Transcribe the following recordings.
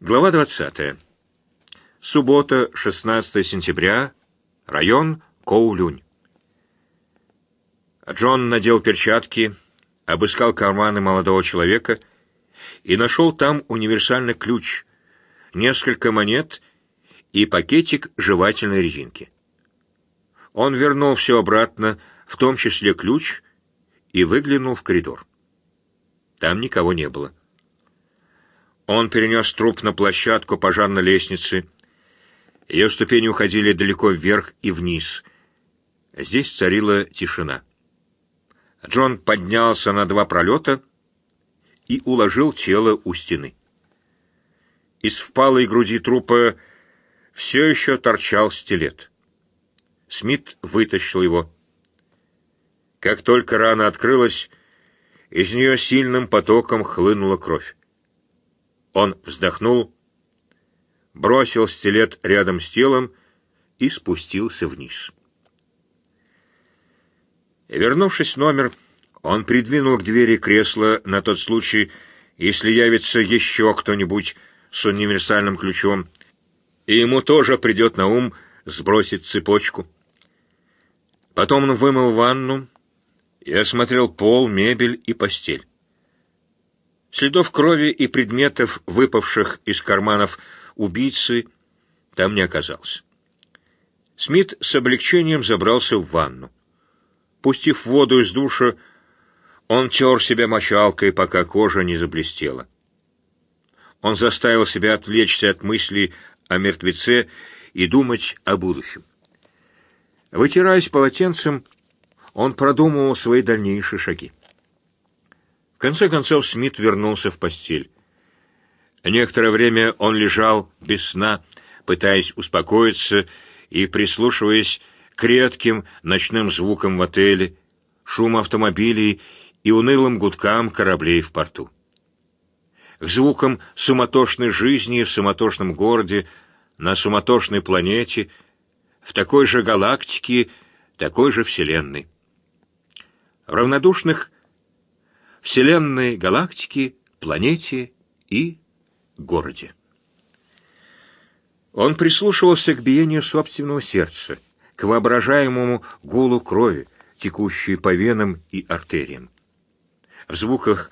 Глава 20. Суббота, 16 сентября. Район Коулюнь. Джон надел перчатки, обыскал карманы молодого человека и нашел там универсальный ключ, несколько монет и пакетик жевательной резинки. Он вернул все обратно, в том числе ключ, и выглянул в коридор. Там никого не было. Он перенес труп на площадку пожарной лестницы. Ее ступени уходили далеко вверх и вниз. Здесь царила тишина. Джон поднялся на два пролета и уложил тело у стены. Из впалой груди трупа все еще торчал стилет. Смит вытащил его. Как только рана открылась, из нее сильным потоком хлынула кровь. Он вздохнул, бросил стилет рядом с телом и спустился вниз. Вернувшись в номер, он придвинул к двери кресло на тот случай, если явится еще кто-нибудь с универсальным ключом, и ему тоже придет на ум сбросить цепочку. Потом он вымыл ванну и осмотрел пол, мебель и постель. Следов крови и предметов, выпавших из карманов убийцы, там не оказалось. Смит с облегчением забрался в ванну. Пустив воду из душа, он тер себя мочалкой, пока кожа не заблестела. Он заставил себя отвлечься от мыслей о мертвеце и думать о будущем. Вытираясь полотенцем, он продумывал свои дальнейшие шаги. В конце концов Смит вернулся в постель. Некоторое время он лежал без сна, пытаясь успокоиться и прислушиваясь к редким ночным звукам в отеле, шуму автомобилей и унылым гудкам кораблей в порту. К звукам суматошной жизни в суматошном городе, на суматошной планете, в такой же галактике, такой же вселенной. В равнодушных Вселенной, галактике, планете и городе. Он прислушивался к биению собственного сердца, к воображаемому гулу крови, текущей по венам и артериям. В звуках,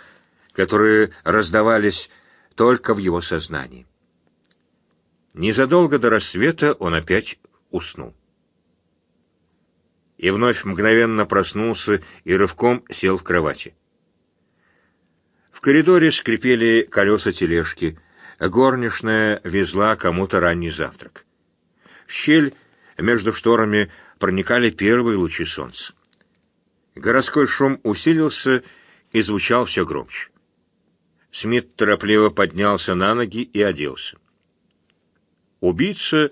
которые раздавались только в его сознании. Незадолго до рассвета он опять уснул. И вновь мгновенно проснулся и рывком сел в кровати. Коридоре скрипели колеса тележки. Горничная везла кому-то ранний завтрак. В щель между шторами проникали первые лучи солнца. Городской шум усилился и звучал все громче. Смит торопливо поднялся на ноги и оделся. Убийца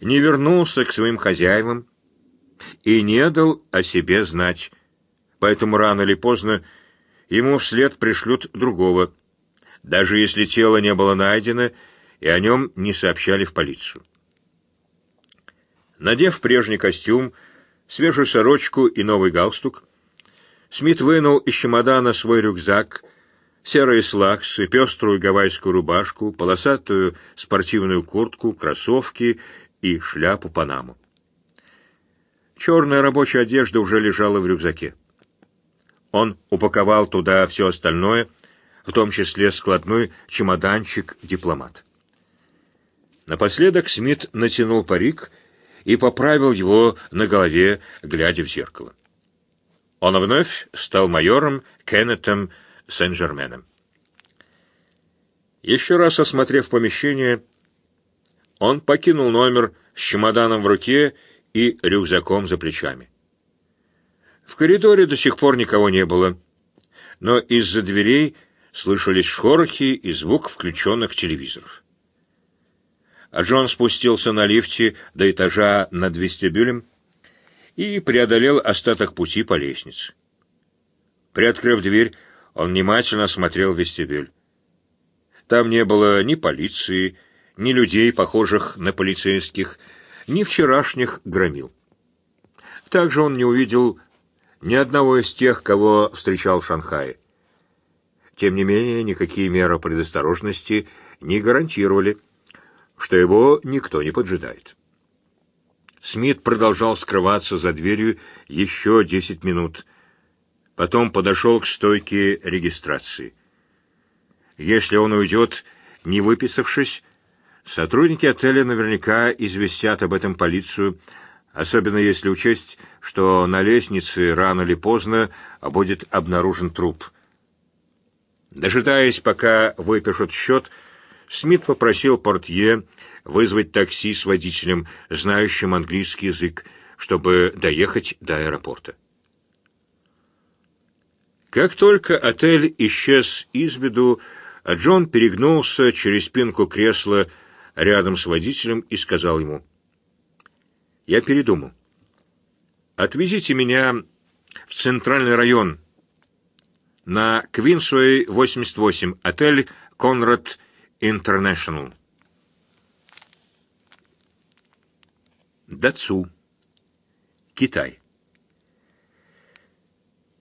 не вернулся к своим хозяевам и не дал о себе знать, поэтому рано или поздно ему вслед пришлют другого, даже если тело не было найдено и о нем не сообщали в полицию. Надев прежний костюм, свежую сорочку и новый галстук, Смит вынул из чемодана свой рюкзак, серые слаксы, пеструю гавайскую рубашку, полосатую спортивную куртку, кроссовки и шляпу-панаму. Черная рабочая одежда уже лежала в рюкзаке. Он упаковал туда все остальное, в том числе складной чемоданчик-дипломат. Напоследок Смит натянул парик и поправил его на голове, глядя в зеркало. Он вновь стал майором Кеннетом Сен-Жерменом. Еще раз осмотрев помещение, он покинул номер с чемоданом в руке и рюкзаком за плечами. В коридоре до сих пор никого не было, но из-за дверей слышались шорохи и звук включенных телевизоров. А Джон спустился на лифте до этажа над вестибюлем и преодолел остаток пути по лестнице. Приоткрыв дверь, он внимательно осмотрел вестибюль. Там не было ни полиции, ни людей, похожих на полицейских, ни вчерашних громил. Также он не увидел ни одного из тех, кого встречал в Шанхае. Тем не менее, никакие меры предосторожности не гарантировали, что его никто не поджидает. Смит продолжал скрываться за дверью еще десять минут. Потом подошел к стойке регистрации. Если он уйдет, не выписавшись, сотрудники отеля наверняка известят об этом полицию, особенно если учесть, что на лестнице рано или поздно будет обнаружен труп. Дожидаясь, пока выпишут счет, Смит попросил портье вызвать такси с водителем, знающим английский язык, чтобы доехать до аэропорта. Как только отель исчез из виду, Джон перегнулся через спинку кресла рядом с водителем и сказал ему, «Я передумал. Отвезите меня в центральный район, на Квинсуэй, 88, отель «Конрад Интернешнл». Дацу. Китай.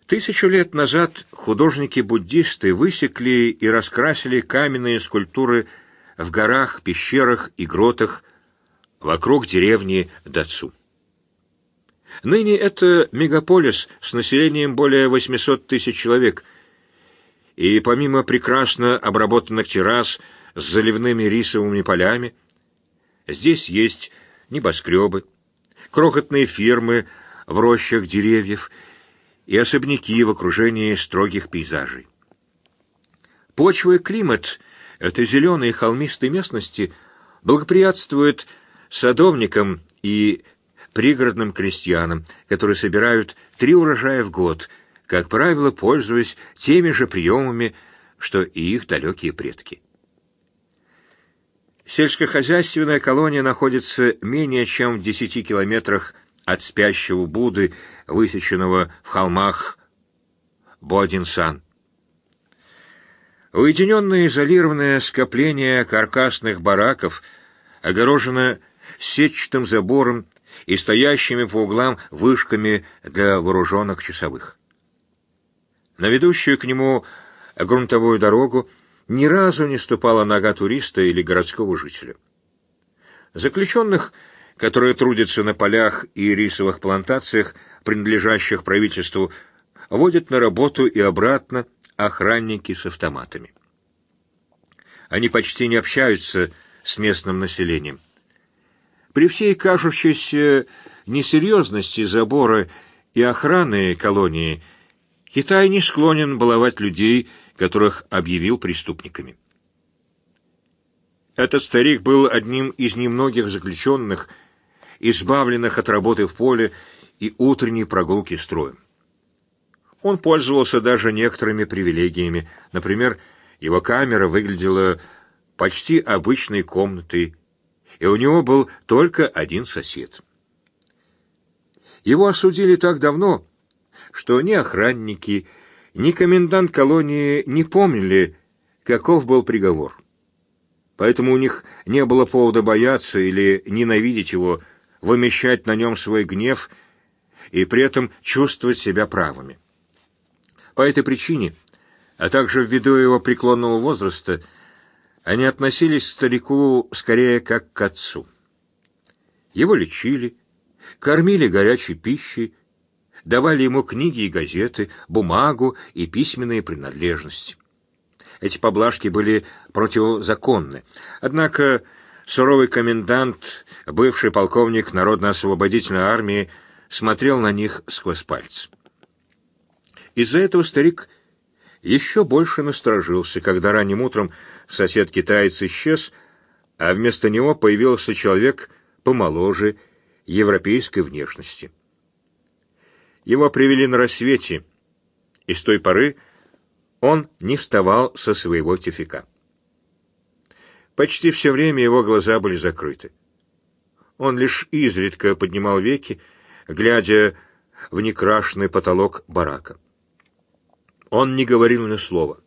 Тысячу лет назад художники-буддисты высекли и раскрасили каменные скульптуры в горах, пещерах и гротах вокруг деревни Дацу. Ныне это мегаполис с населением более 800 тысяч человек, и помимо прекрасно обработанных террас с заливными рисовыми полями, здесь есть небоскребы, крохотные фермы в рощах деревьев и особняки в окружении строгих пейзажей. Почва и климат этой зеленой холмистой местности благоприятствуют садовникам и пригородным крестьянам, которые собирают три урожая в год, как правило, пользуясь теми же приемами, что и их далекие предки. Сельскохозяйственная колония находится менее чем в десяти километрах от спящего Будды, высеченного в холмах Бодинсан. Уединенное изолированное скопление каркасных бараков огорожено сетчатым забором и стоящими по углам вышками для вооруженных часовых. На ведущую к нему грунтовую дорогу ни разу не ступала нога туриста или городского жителя. Заключенных, которые трудятся на полях и рисовых плантациях, принадлежащих правительству, водят на работу и обратно охранники с автоматами. Они почти не общаются с местным населением. При всей кажущейся несерьезности забора и охраны колонии Китай не склонен баловать людей, которых объявил преступниками. Этот старик был одним из немногих заключенных, избавленных от работы в поле и утренней прогулки строем. Он пользовался даже некоторыми привилегиями. Например, его камера выглядела почти обычной комнатой, и у него был только один сосед. Его осудили так давно, что ни охранники, ни комендант колонии не помнили, каков был приговор. Поэтому у них не было повода бояться или ненавидеть его, вымещать на нем свой гнев и при этом чувствовать себя правыми. По этой причине, а также ввиду его преклонного возраста, они относились к старику скорее как к отцу. Его лечили, кормили горячей пищей, давали ему книги и газеты, бумагу и письменные принадлежности. Эти поблажки были противозаконны. Однако суровый комендант, бывший полковник Народно-освободительной армии, смотрел на них сквозь пальцы. Из-за этого старик еще больше насторожился, когда ранним утром сосед-китаец исчез, а вместо него появился человек помоложе, европейской внешности. Его привели на рассвете, и с той поры он не вставал со своего тифика. Почти все время его глаза были закрыты. Он лишь изредка поднимал веки, глядя в некрашенный потолок барака. Он не говорил ни слова.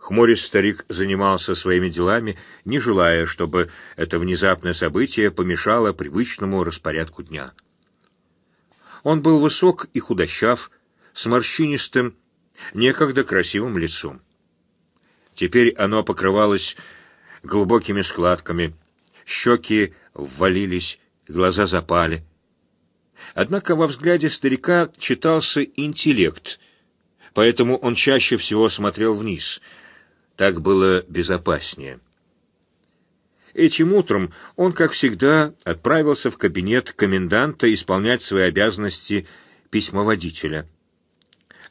Хмурясь старик занимался своими делами, не желая, чтобы это внезапное событие помешало привычному распорядку дня. Он был высок и худощав, с морщинистым, некогда красивым лицом. Теперь оно покрывалось глубокими складками, щеки ввалились, глаза запали. Однако во взгляде старика читался интеллект, поэтому он чаще всего смотрел вниз. Так было безопаснее. Этим утром он, как всегда, отправился в кабинет коменданта исполнять свои обязанности письмоводителя.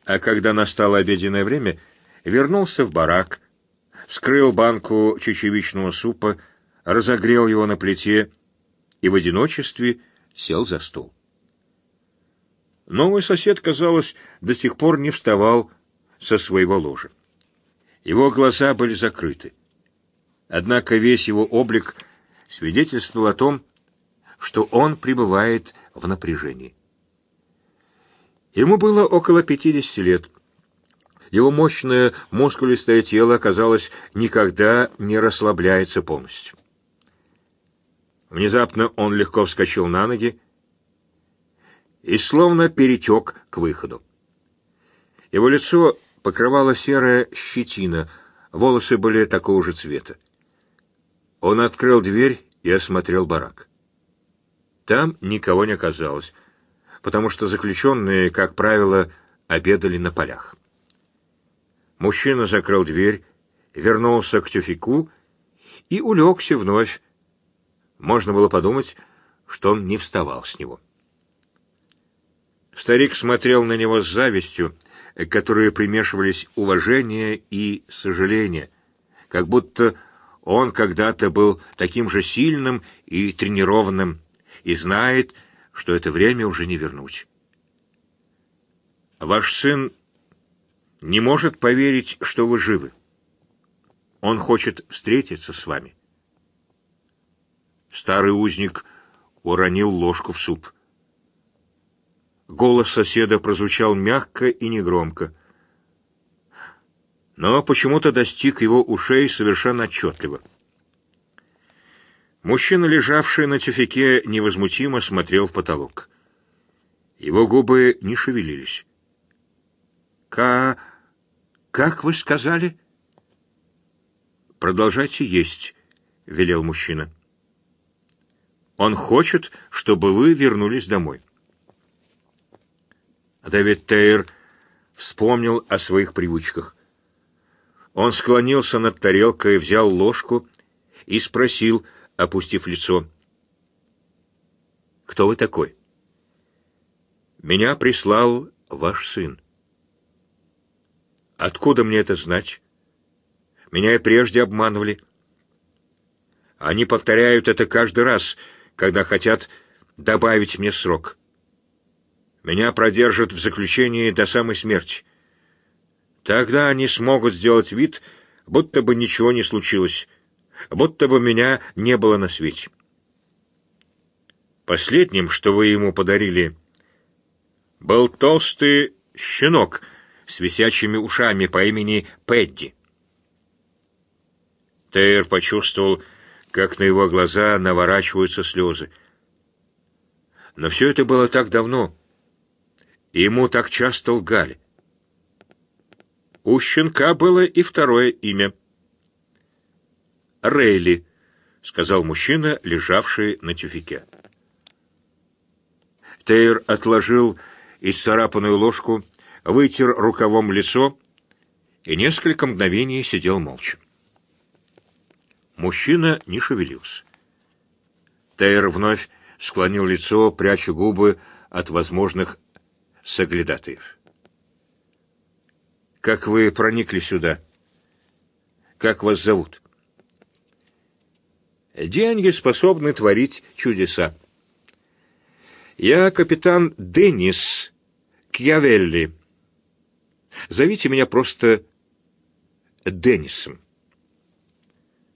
А когда настало обеденное время, вернулся в барак, вскрыл банку чечевичного супа, разогрел его на плите и в одиночестве сел за стол. Новый сосед, казалось, до сих пор не вставал со своего ложа. Его глаза были закрыты. Однако весь его облик свидетельствовал о том, что он пребывает в напряжении. Ему было около 50 лет. Его мощное мускулистое тело, казалось, никогда не расслабляется полностью. Внезапно он легко вскочил на ноги и словно перетек к выходу. Его лицо покрывала серая щетина, волосы были такого же цвета. Он открыл дверь и осмотрел барак. Там никого не оказалось, потому что заключенные, как правило, обедали на полях. Мужчина закрыл дверь, вернулся к тюфику и улегся вновь. Можно было подумать, что он не вставал с него. Старик смотрел на него с завистью, к которой примешивались уважение и сожаление, как будто он когда-то был таким же сильным и тренированным и знает, что это время уже не вернуть. Ваш сын не может поверить, что вы живы. Он хочет встретиться с вами. Старый узник уронил ложку в суп. Голос соседа прозвучал мягко и негромко но почему-то достиг его ушей совершенно отчетливо. Мужчина, лежавший на тюфике, невозмутимо смотрел в потолок. Его губы не шевелились. «Ка... как вы сказали?» «Продолжайте есть», — велел мужчина. «Он хочет, чтобы вы вернулись домой». Давид Тейр вспомнил о своих привычках. Он склонился над тарелкой, взял ложку и спросил, опустив лицо. «Кто вы такой?» «Меня прислал ваш сын». «Откуда мне это знать? Меня и прежде обманывали». Они повторяют это каждый раз, когда хотят добавить мне срок. Меня продержат в заключении до самой смерти. Тогда они смогут сделать вид, будто бы ничего не случилось, будто бы меня не было на свете. Последним, что вы ему подарили, был толстый щенок с висячими ушами по имени Пэдди. Тейр почувствовал, как на его глаза наворачиваются слезы. Но все это было так давно, ему так часто лгали. У щенка было и второе имя. «Рейли», — сказал мужчина, лежавший на тюфике. Тейр отложил исцарапанную ложку, вытер рукавом лицо и несколько мгновений сидел молча. Мужчина не шевелился. Тейр вновь склонил лицо, пряча губы от возможных соглядатаев. Как вы проникли сюда? Как вас зовут? Деньги способны творить чудеса. Я капитан Деннис Кьявелли. Зовите меня просто Деннисом.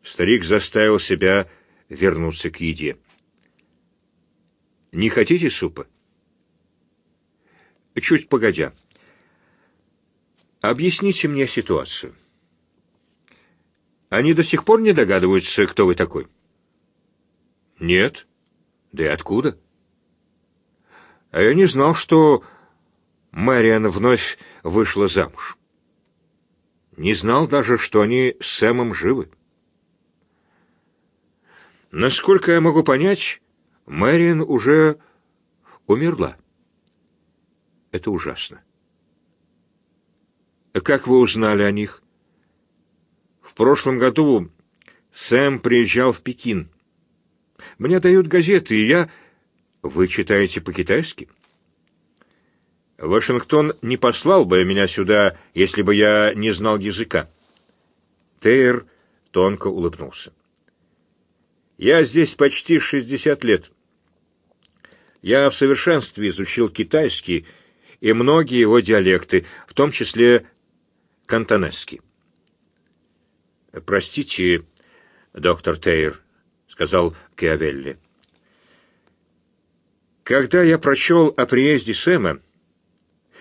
Старик заставил себя вернуться к еде. Не хотите супа? Чуть погодя. Объясните мне ситуацию. Они до сих пор не догадываются, кто вы такой? Нет. Да и откуда? А я не знал, что Мэриан вновь вышла замуж. Не знал даже, что они с Сэмом живы. Насколько я могу понять, Мэриан уже умерла. Это ужасно. Как вы узнали о них? В прошлом году Сэм приезжал в Пекин. Мне дают газеты, и я... Вы читаете по-китайски? Вашингтон не послал бы меня сюда, если бы я не знал языка. Тейр тонко улыбнулся. Я здесь почти 60 лет. Я в совершенстве изучил китайский и многие его диалекты, в том числе кантонесский. «Простите, доктор Тейр», — сказал Киавелли. «Когда я прочел о приезде Сэма,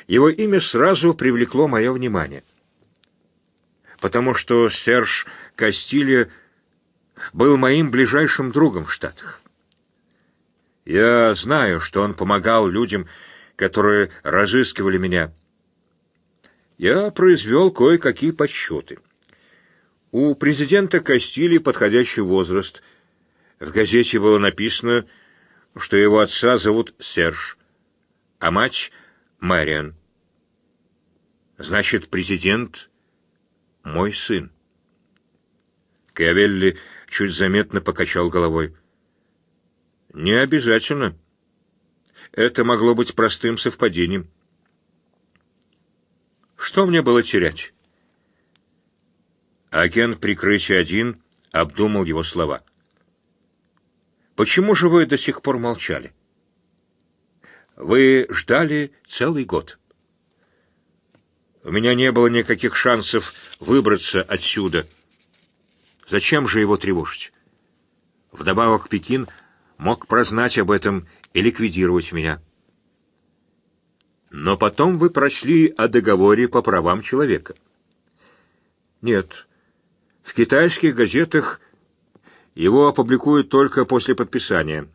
его имя сразу привлекло мое внимание, потому что Серж Кастилья был моим ближайшим другом в Штатах. Я знаю, что он помогал людям, которые разыскивали меня. Я произвел кое-какие подсчеты. У президента Кастили подходящий возраст. В газете было написано, что его отца зовут Серж, а мать — Мариан. Значит, президент — мой сын. Кавелли чуть заметно покачал головой. «Не обязательно. Это могло быть простым совпадением. Что мне было терять?» Агент прикрытия один обдумал его слова. «Почему же вы до сих пор молчали? Вы ждали целый год. У меня не было никаких шансов выбраться отсюда». Зачем же его тревожить? Вдобавок Пекин мог прознать об этом и ликвидировать меня. Но потом вы прочли о договоре по правам человека. Нет, в китайских газетах его опубликуют только после подписания.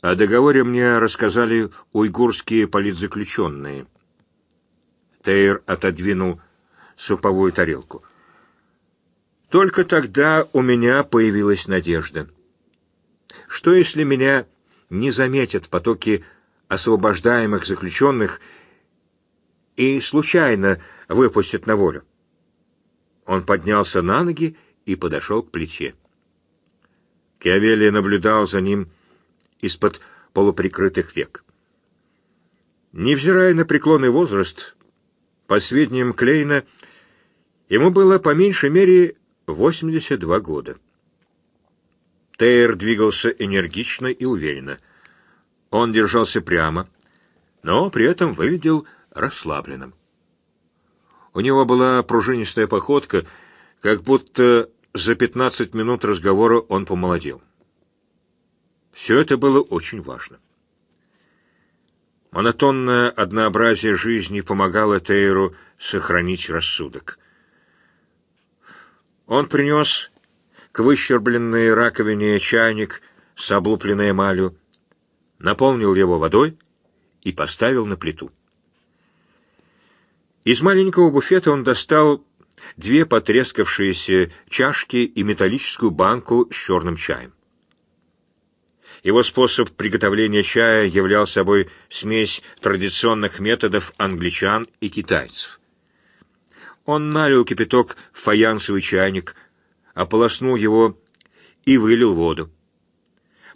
О договоре мне рассказали уйгурские политзаключенные. Тейр отодвинул суповую тарелку. Только тогда у меня появилась надежда. Что если меня не заметят в потоке освобождаемых заключенных и случайно выпустят на волю? Он поднялся на ноги и подошел к плите. Киавелли наблюдал за ним из-под полуприкрытых век. Невзирая на преклонный возраст, по сведениям Клейна, ему было по меньшей мере 82 года. Тейр двигался энергично и уверенно. Он держался прямо, но при этом выглядел расслабленным. У него была пружинистая походка, как будто за 15 минут разговора он помолодел. Все это было очень важно. Монотонное однообразие жизни помогало Тейру сохранить рассудок. Он принес к выщербленной раковине чайник с облупленной эмалью, наполнил его водой и поставил на плиту. Из маленького буфета он достал две потрескавшиеся чашки и металлическую банку с черным чаем. Его способ приготовления чая являл собой смесь традиционных методов англичан и китайцев. Он налил кипяток в фаянсовый чайник, ополоснул его и вылил воду.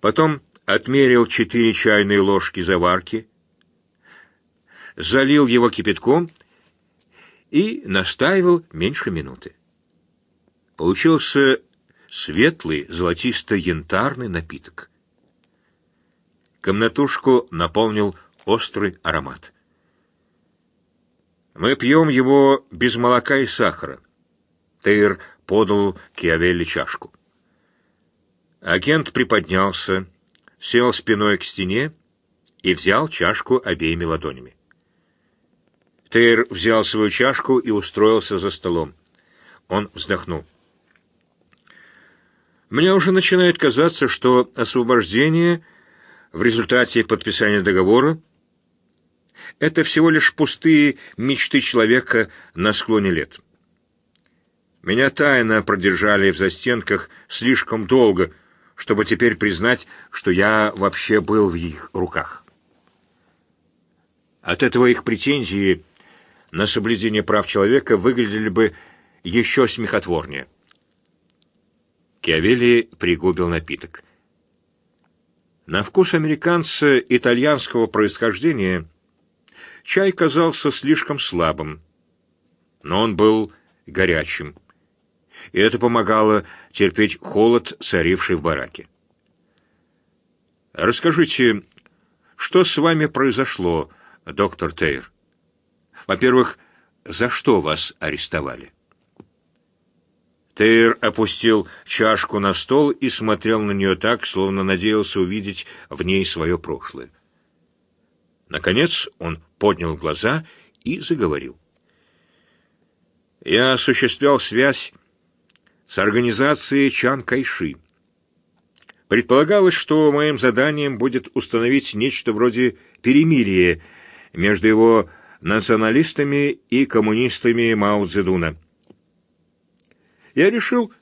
Потом отмерил четыре чайные ложки заварки, залил его кипятком и настаивал меньше минуты. Получился светлый золотисто-янтарный напиток. Комнатушку наполнил острый аромат. Мы пьем его без молока и сахара. Тейр подал Киавелли чашку. Агент приподнялся, сел спиной к стене и взял чашку обеими ладонями. Тейр взял свою чашку и устроился за столом. Он вздохнул. Мне уже начинает казаться, что освобождение в результате подписания договора это всего лишь пустые мечты человека на склоне лет. Меня тайно продержали в застенках слишком долго, чтобы теперь признать, что я вообще был в их руках. От этого их претензии на соблюдение прав человека выглядели бы еще смехотворнее. Киавелли пригубил напиток. На вкус американца итальянского происхождения чай казался слишком слабым, но он был горячим, и это помогало терпеть холод, царивший в бараке. «Расскажите, что с вами произошло, доктор Тейр? Во-первых, за что вас арестовали?» Тейр опустил чашку на стол и смотрел на нее так, словно надеялся увидеть в ней свое прошлое. Наконец он поднял глаза и заговорил. «Я осуществлял связь с организацией Чан Кайши. Предполагалось, что моим заданием будет установить нечто вроде перемирия между его националистами и коммунистами Мао Цзэдуна. Я решил,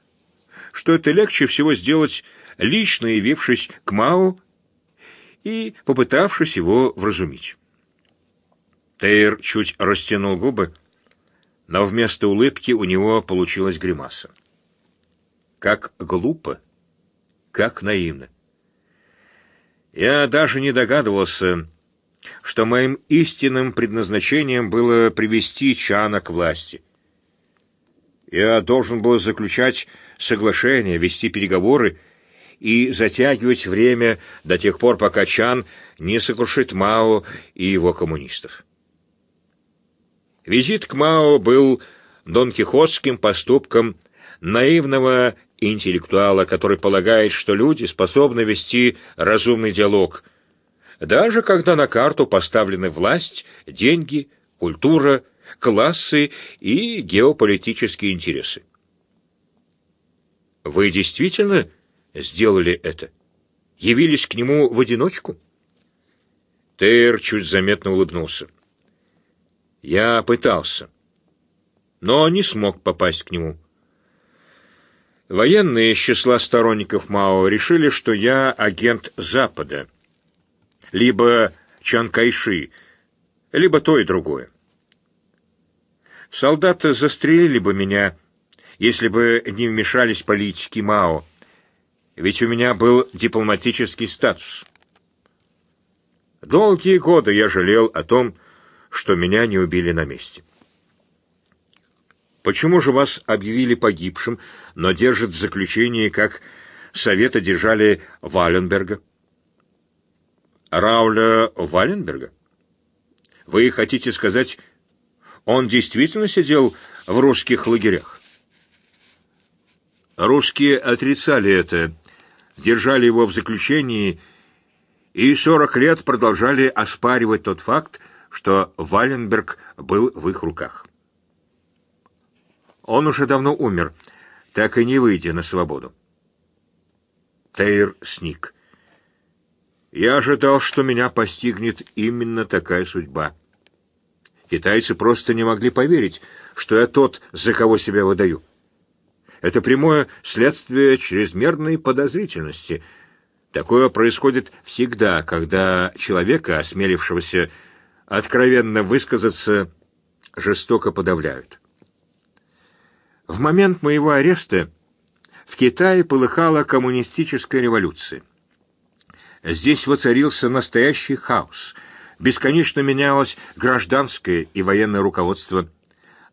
что это легче всего сделать, лично явившись к Мао и попытавшись его вразумить. Тейр чуть растянул губы, но вместо улыбки у него получилась гримаса. Как глупо, как наивно. Я даже не догадывался, что моим истинным предназначением было привести Чана к власти — я должен был заключать соглашения, вести переговоры и затягивать время до тех пор, пока Чан не сокрушит Мао и его коммунистов. Визит к Мао был донкихотским поступком наивного интеллектуала, который полагает, что люди способны вести разумный диалог, даже когда на карту поставлены власть, деньги, культура, классы и геополитические интересы. Вы действительно сделали это? Явились к нему в одиночку? Тейр чуть заметно улыбнулся. Я пытался, но не смог попасть к нему. Военные из числа сторонников Мао решили, что я агент Запада, либо Чан Кайши, либо то и другое. Солдаты застрелили бы меня, если бы не вмешались политики Мао, ведь у меня был дипломатический статус. Долгие годы я жалел о том, что меня не убили на месте. Почему же вас объявили погибшим, но держат в заключении, как Совета держали Валенберга? Рауля Валенберга? Вы хотите сказать, он действительно сидел в русских лагерях. Русские отрицали это, держали его в заключении и сорок лет продолжали оспаривать тот факт, что Валенберг был в их руках. Он уже давно умер, так и не выйдя на свободу. Тейр сник. Я ожидал, что меня постигнет именно такая судьба. Китайцы просто не могли поверить, что я тот, за кого себя выдаю. Это прямое следствие чрезмерной подозрительности. Такое происходит всегда, когда человека, осмелившегося откровенно высказаться, жестоко подавляют. В момент моего ареста в Китае полыхала коммунистическая революция. Здесь воцарился настоящий хаос — Бесконечно менялось гражданское и военное руководство.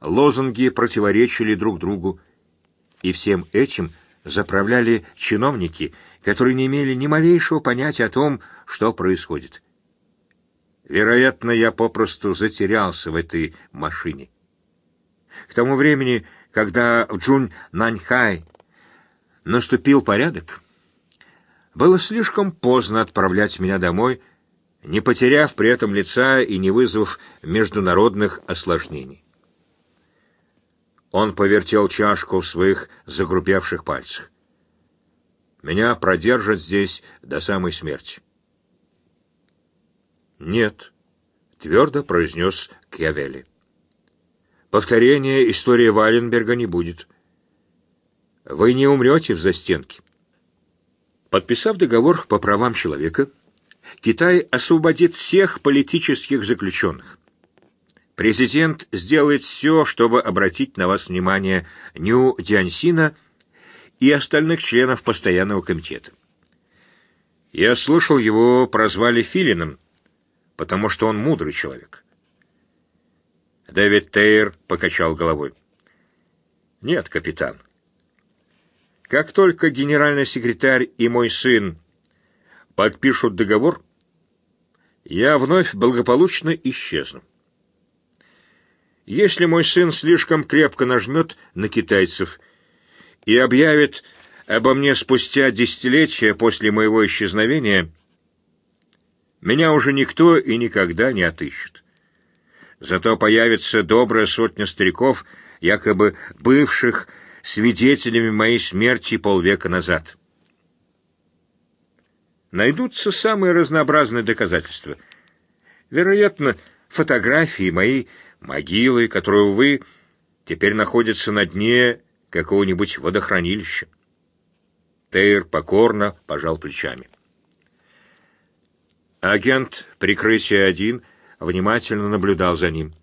Лозунги противоречили друг другу. И всем этим заправляли чиновники, которые не имели ни малейшего понятия о том, что происходит. Вероятно, я попросту затерялся в этой машине. К тому времени, когда в Джун-Наньхай наступил порядок, было слишком поздно отправлять меня домой, не потеряв при этом лица и не вызвав международных осложнений. Он повертел чашку в своих загрубевших пальцах. «Меня продержат здесь до самой смерти». «Нет», — твердо произнес Кьявели. «Повторения истории Валенберга не будет. вы не умрете в застенке. Подписав договор по правам человека, Китай освободит всех политических заключенных. Президент сделает все, чтобы обратить на вас внимание Нью Диансина и остальных членов постоянного комитета. Я слышал, его прозвали Филином, потому что он мудрый человек. Дэвид Тейр покачал головой. Нет, капитан. Как только генеральный секретарь и мой сын подпишут договор, я вновь благополучно исчезну. Если мой сын слишком крепко нажмет на китайцев и объявит обо мне спустя десятилетия после моего исчезновения, меня уже никто и никогда не отыщет. Зато появится добрая сотня стариков, якобы бывших свидетелями моей смерти полвека назад. Найдутся самые разнообразные доказательства. Вероятно, фотографии моей могилы, которая, увы, теперь находится на дне какого-нибудь водохранилища. Тейр покорно пожал плечами. Агент прикрытия один внимательно наблюдал за ним.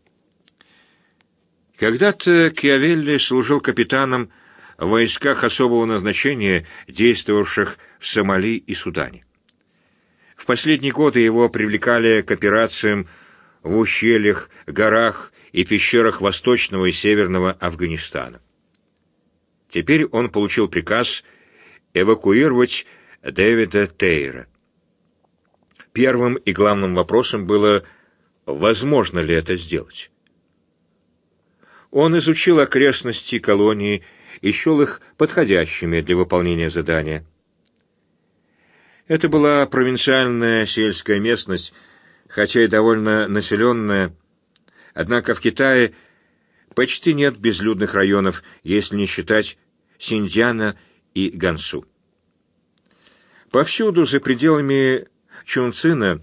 Когда-то Киавелли служил капитаном в войсках особого назначения, действовавших в Сомали и Судане. В последние годы его привлекали к операциям в ущельях, горах и пещерах восточного и северного Афганистана. Теперь он получил приказ эвакуировать Дэвида Тейра. Первым и главным вопросом было, возможно ли это сделать. Он изучил окрестности колонии и счел их подходящими для выполнения задания. Это была провинциальная сельская местность, хотя и довольно населенная, однако в Китае почти нет безлюдных районов, если не считать Синьцзяна и Гансу. Повсюду за пределами Чунцина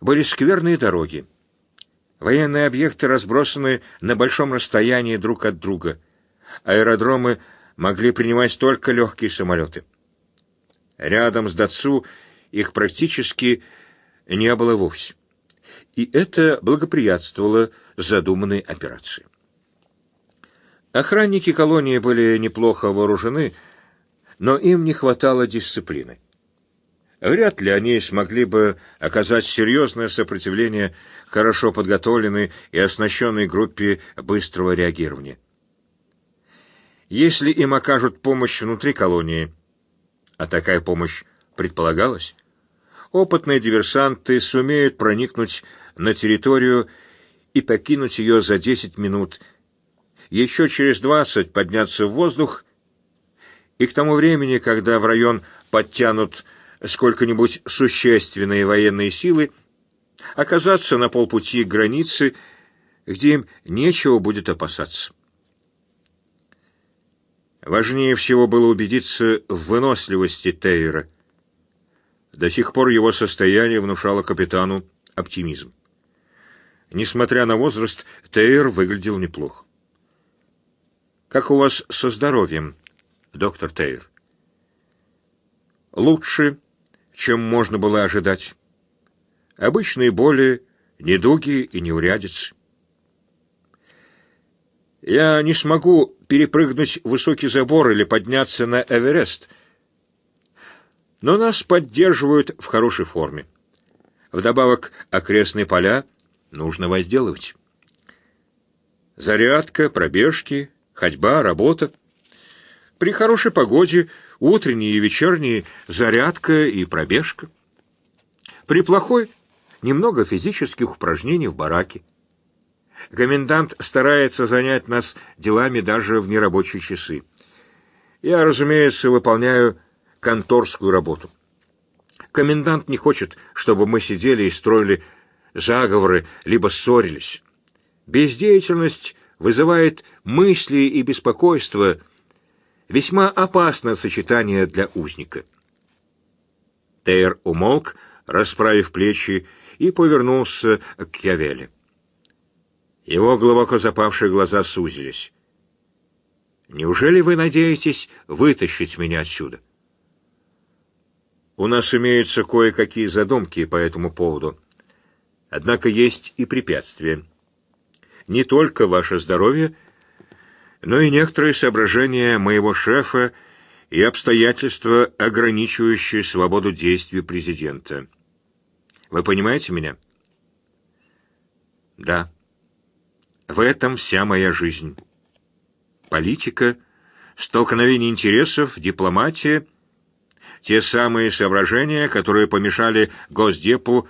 были скверные дороги. Военные объекты разбросаны на большом расстоянии друг от друга. Аэродромы могли принимать только легкие самолеты. Рядом с Дацу их практически не было вовсе. И это благоприятствовало задуманной операции. Охранники колонии были неплохо вооружены, но им не хватало дисциплины. Вряд ли они смогли бы оказать серьезное сопротивление хорошо подготовленной и оснащенной группе быстрого реагирования. Если им окажут помощь внутри колонии, а такая помощь предполагалась, опытные диверсанты сумеют проникнуть на территорию и покинуть ее за 10 минут, еще через 20 подняться в воздух, и к тому времени, когда в район подтянут сколько-нибудь существенные военные силы, оказаться на полпути к границе, где им нечего будет опасаться. Важнее всего было убедиться в выносливости Тейра. До сих пор его состояние внушало капитану оптимизм. Несмотря на возраст, Тейр выглядел неплохо. «Как у вас со здоровьем, доктор Тейр?» «Лучше, чем можно было ожидать. Обычные боли, недуги и неурядицы. Я не смогу перепрыгнуть высокий забор или подняться на Эверест, но нас поддерживают в хорошей форме. Вдобавок окрестные поля нужно возделывать. Зарядка, пробежки, ходьба, работа. При хорошей погоде утренние и вечерние зарядка и пробежка. При плохой немного физических упражнений в бараке. Комендант старается занять нас делами даже в нерабочие часы. Я, разумеется, выполняю конторскую работу. Комендант не хочет, чтобы мы сидели и строили заговоры, либо ссорились. Бездеятельность вызывает мысли и беспокойство – Весьма опасное сочетание для узника. Тейр умолк, расправив плечи, и повернулся к Явеле. Его глубоко запавшие глаза сузились. Неужели вы надеетесь вытащить меня отсюда? У нас имеются кое-какие задумки по этому поводу. Однако есть и препятствия. Не только ваше здоровье, но и некоторые соображения моего шефа и обстоятельства, ограничивающие свободу действий президента. Вы понимаете меня? Да. В этом вся моя жизнь. Политика, столкновение интересов, дипломатия — те самые соображения, которые помешали Госдепу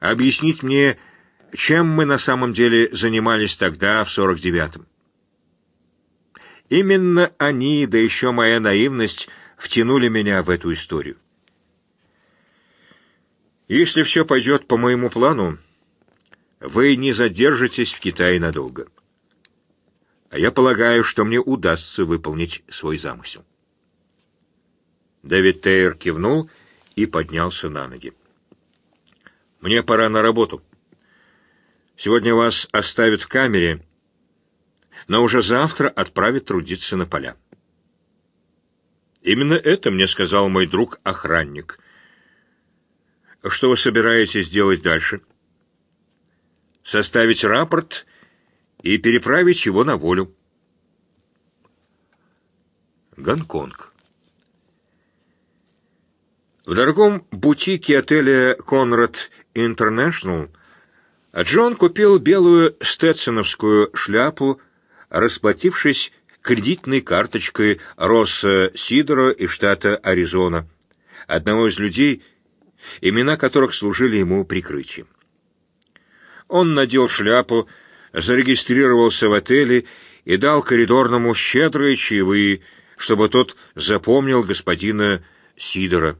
объяснить мне, чем мы на самом деле занимались тогда, в 49-м. Именно они, да еще моя наивность, втянули меня в эту историю. Если все пойдет по моему плану, вы не задержитесь в Китае надолго. А я полагаю, что мне удастся выполнить свой замысел. Дэвид Тейер кивнул и поднялся на ноги. «Мне пора на работу. Сегодня вас оставят в камере, но уже завтра отправят трудиться на поля». «Именно это мне сказал мой друг-охранник. Что вы собираетесь делать дальше?» «Составить рапорт и переправить его на волю». Гонконг. В дорогом бутике отеля «Конрад Интернешнл» Джон купил белую стетсоновскую шляпу, расплатившись кредитной карточкой Росса Сидора из штата Аризона, одного из людей, имена которых служили ему прикрытием. Он надел шляпу, зарегистрировался в отеле и дал коридорному щедрые чаевые, чтобы тот запомнил господина Сидора.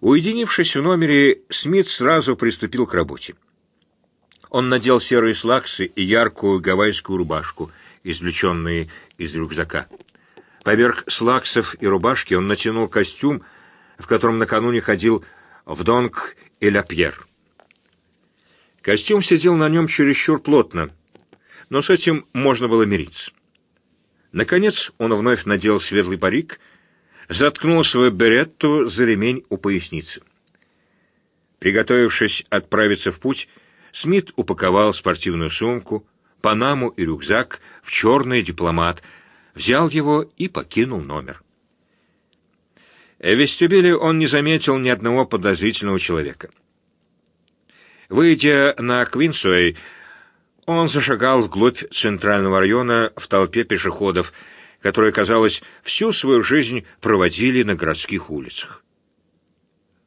Уединившись в номере, Смит сразу приступил к работе. Он надел серые слаксы и яркую гавайскую рубашку, извлеченные из рюкзака. Поверх слаксов и рубашки он натянул костюм, в котором накануне ходил в Донг и Ля Пьер. Костюм сидел на нем чересчур плотно, но с этим можно было мириться. Наконец он вновь надел светлый парик — заткнул свою беретту за ремень у поясницы. Приготовившись отправиться в путь, Смит упаковал спортивную сумку, панаму и рюкзак в черный дипломат, взял его и покинул номер. В вестибюле он не заметил ни одного подозрительного человека. Выйдя на Квинсуэй, он зашагал вглубь центрального района в толпе пешеходов, которые, казалось, всю свою жизнь проводили на городских улицах.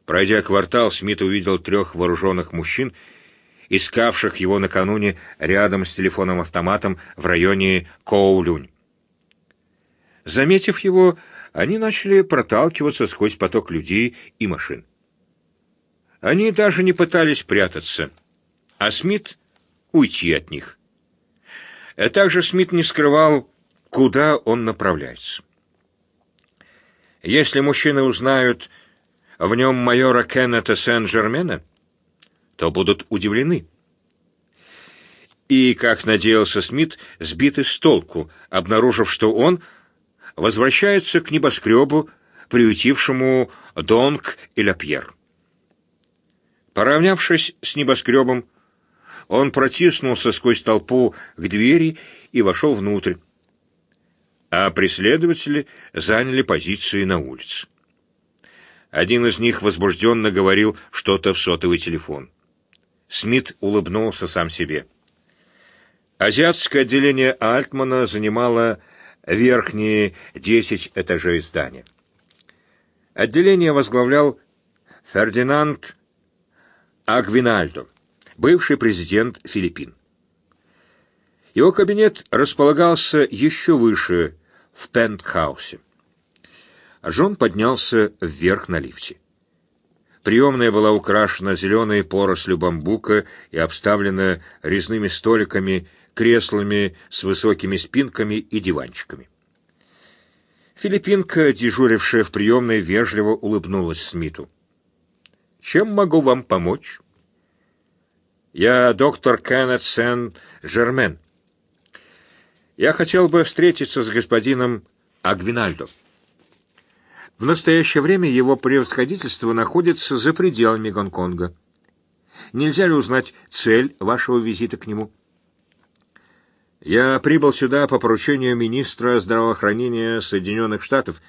Пройдя квартал, Смит увидел трех вооруженных мужчин, искавших его накануне рядом с телефоном-автоматом в районе Коулюнь. Заметив его, они начали проталкиваться сквозь поток людей и машин. Они даже не пытались прятаться, а Смит — уйти от них. А также Смит не скрывал куда он направляется. Если мужчины узнают в нем майора Кеннета Сен-Жермена, то будут удивлены. И, как надеялся Смит, сбиты с толку, обнаружив, что он возвращается к небоскребу, приютившему Донг и Лапьер. Поравнявшись с небоскребом, он протиснулся сквозь толпу к двери и вошел внутрь а преследователи заняли позиции на улице. Один из них возбужденно говорил что-то в сотовый телефон. Смит улыбнулся сам себе. Азиатское отделение Альтмана занимало верхние десять этажей здания. Отделение возглавлял Фердинанд Агвинальдо, бывший президент Филиппин. Его кабинет располагался еще выше, в пентхаусе. Джон поднялся вверх на лифте. Приемная была украшена зеленой порослью бамбука и обставлена резными столиками, креслами с высокими спинками и диванчиками. Филиппинка, дежурившая в приемной, вежливо улыбнулась Смиту. «Чем могу вам помочь?» «Я доктор Кеннет Сен-Жермен. Я хотел бы встретиться с господином Агвинальдо. В настоящее время его превосходительство находится за пределами Гонконга. Нельзя ли узнать цель вашего визита к нему? Я прибыл сюда по поручению министра здравоохранения Соединенных Штатов,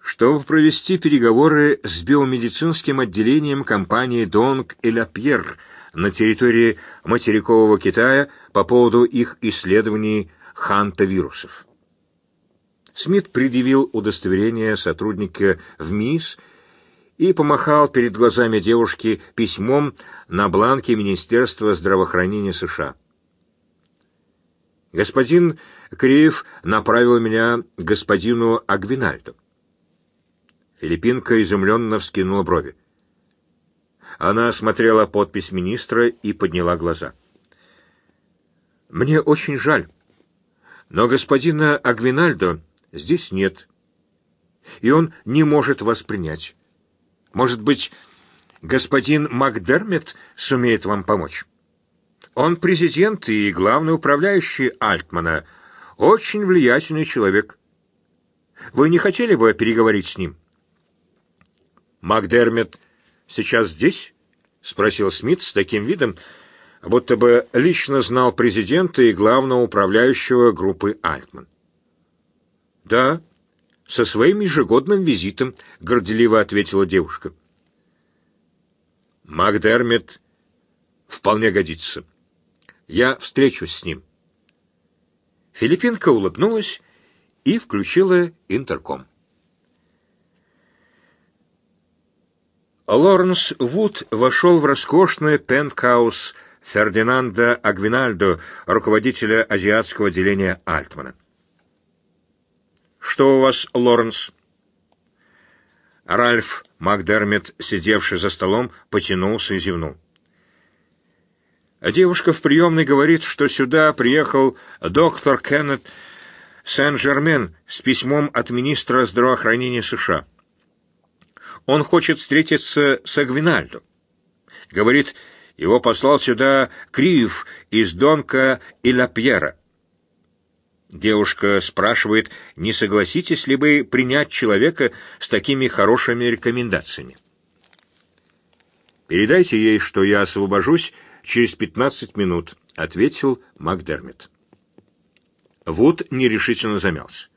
чтобы провести переговоры с биомедицинским отделением компании «Донг и Ля Пьер» на территории материкового Китая по поводу их исследований хантавирусов. Смит предъявил удостоверение сотрудника в МИС и помахал перед глазами девушки письмом на бланке Министерства здравоохранения США. Господин Криев направил меня к господину Агвинальду. Филиппинка изумленно вскинула брови. Она осмотрела подпись министра и подняла глаза. «Мне очень жаль, но господина Агвинальдо здесь нет, и он не может вас принять. Может быть, господин Макдермет сумеет вам помочь?» Он президент и главный управляющий Альтмана. Очень влиятельный человек. Вы не хотели бы переговорить с ним? Макдермит сейчас здесь? Спросил Смит с таким видом, будто бы лично знал президента и главного управляющего группы Альтман. Да, со своим ежегодным визитом, горделиво ответила девушка. Макдермит вполне годится. Я встречусь с ним. Филиппинка улыбнулась и включила интерком. Лоренс Вуд вошел в роскошный пентхаус Фердинанда Агвинальдо, руководителя азиатского отделения Альтмана. «Что у вас, Лоренс?» Ральф Макдермит, сидевший за столом, потянулся и зевнул. А девушка в приемной говорит, что сюда приехал доктор Кеннет Сен-Жермен с письмом от министра здравоохранения США. Он хочет встретиться с Агвинальдо. Говорит, его послал сюда Криев из Донка и Ла Пьера. Девушка спрашивает, не согласитесь ли вы принять человека с такими хорошими рекомендациями. Передайте ей, что я освобожусь через пятнадцать минут», — ответил Макдермит. Вуд нерешительно замялся.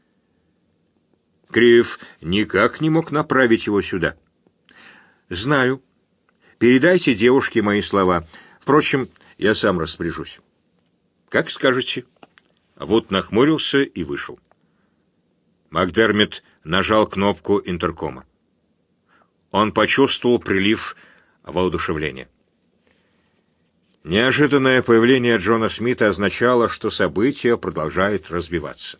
Криев никак не мог направить его сюда. «Знаю. Передайте девушке мои слова. Впрочем, я сам распоряжусь». «Как скажете». Вуд нахмурился и вышел. Макдермит нажал кнопку интеркома. Он почувствовал прилив воодушевления. Неожиданное появление Джона Смита означало, что события продолжают развиваться.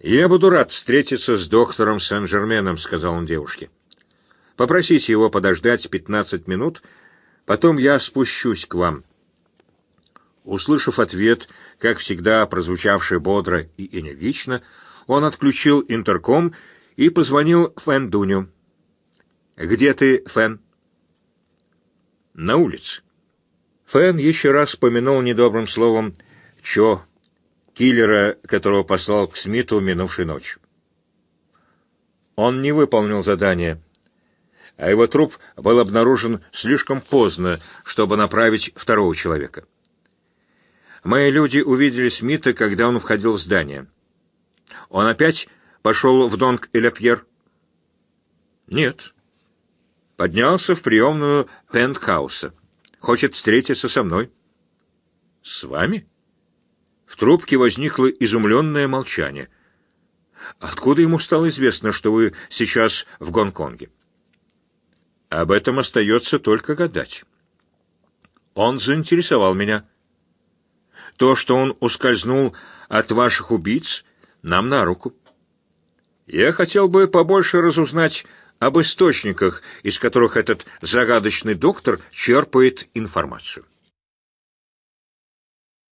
«Я буду рад встретиться с доктором Сен-Жерменом», — сказал он девушке. «Попросите его подождать пятнадцать минут, потом я спущусь к вам». Услышав ответ, как всегда прозвучавший бодро и энергично, он отключил интерком и позвонил Фэн Дуню. «Где ты, Фэн?» на улице. Фэн еще раз вспомянул недобрым словом Чо, киллера, которого послал к Смиту минувшей ночью. Он не выполнил задание, а его труп был обнаружен слишком поздно, чтобы направить второго человека. Мои люди увидели Смита, когда он входил в здание. Он опять пошел в Донг и Пьер? Нет поднялся в приемную пентхауса. Хочет встретиться со мной. С вами? В трубке возникло изумленное молчание. Откуда ему стало известно, что вы сейчас в Гонконге? Об этом остается только гадать. Он заинтересовал меня. То, что он ускользнул от ваших убийц, нам на руку. Я хотел бы побольше разузнать об источниках, из которых этот загадочный доктор черпает информацию.